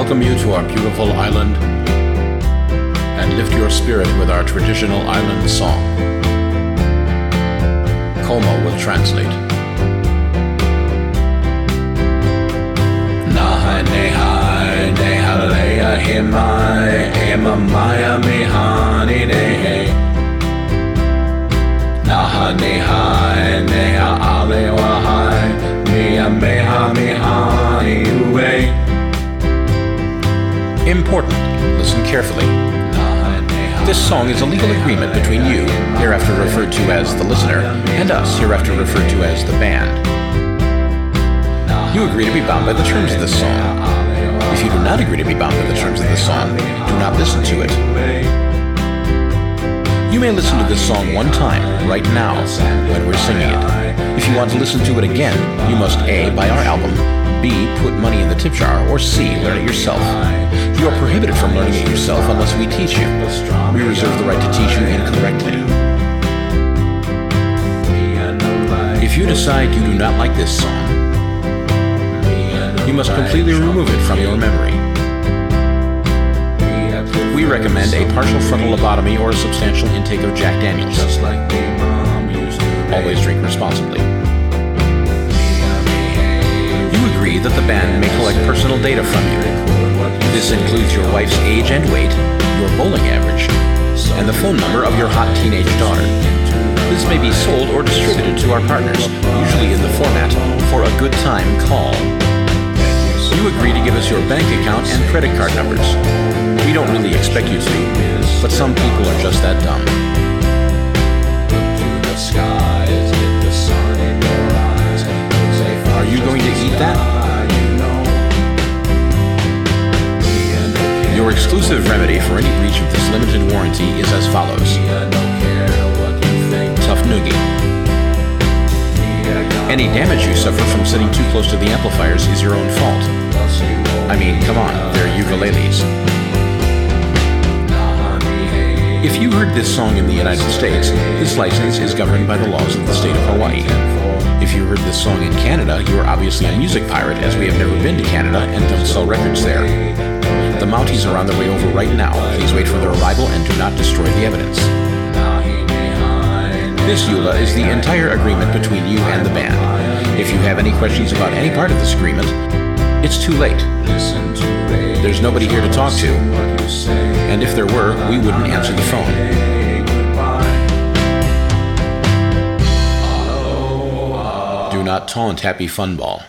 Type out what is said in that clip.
welcome you to our beautiful island and lift your spirit with our traditional island song. Como will translate. Nahai nehai nehalea himai emamaya mihani nehe Naha nehai Important. Listen carefully. This song is a legal agreement between you, hereafter referred to as the listener, and us, hereafter referred to as the band. You agree to be bound by the terms of this song. If you do not agree to be bound by the terms of this song, do not listen to it. You may listen to this song one time, right now, when we're singing it. If you want to listen to it again, you must A. buy our album, B. put money in the tip jar, or C. learn it yourself. You are prohibited from learning it yourself unless we teach you. We reserve the right to teach you incorrectly. If you decide you do not like this song, you must completely remove it from your memory. We recommend a partial frontal lobotomy or a substantial intake of Jack Daniels. Always drink responsibly. Personal data from you. This includes your wife's age and weight, your bowling average, and the phone number of your hot teenage daughter. This may be sold or distributed to our partners, usually in the format for a good time call. You agree to give us your bank account and credit card numbers. We don't really expect you to, but some people are just that dumb. Exclusive remedy for any breach of this limited warranty is as follows. Tough Noogie. Any damage you suffer from sitting too close to the amplifiers is your own fault. I mean, come on, they're ukuleles. If you heard this song in the United States, this license is governed by the laws of the state of Hawaii. If you heard this song in Canada, you are obviously a music pirate, as we have never been to Canada and don't sell records there. The Mounties are on their way over right now. Please wait for their arrival and do not destroy the evidence. This EULA is the entire agreement between you and the band. If you have any questions about any part of this agreement, it's too late. There's nobody here to talk to. And if there were, we wouldn't answer the phone. Do not taunt Happy Fun Ball.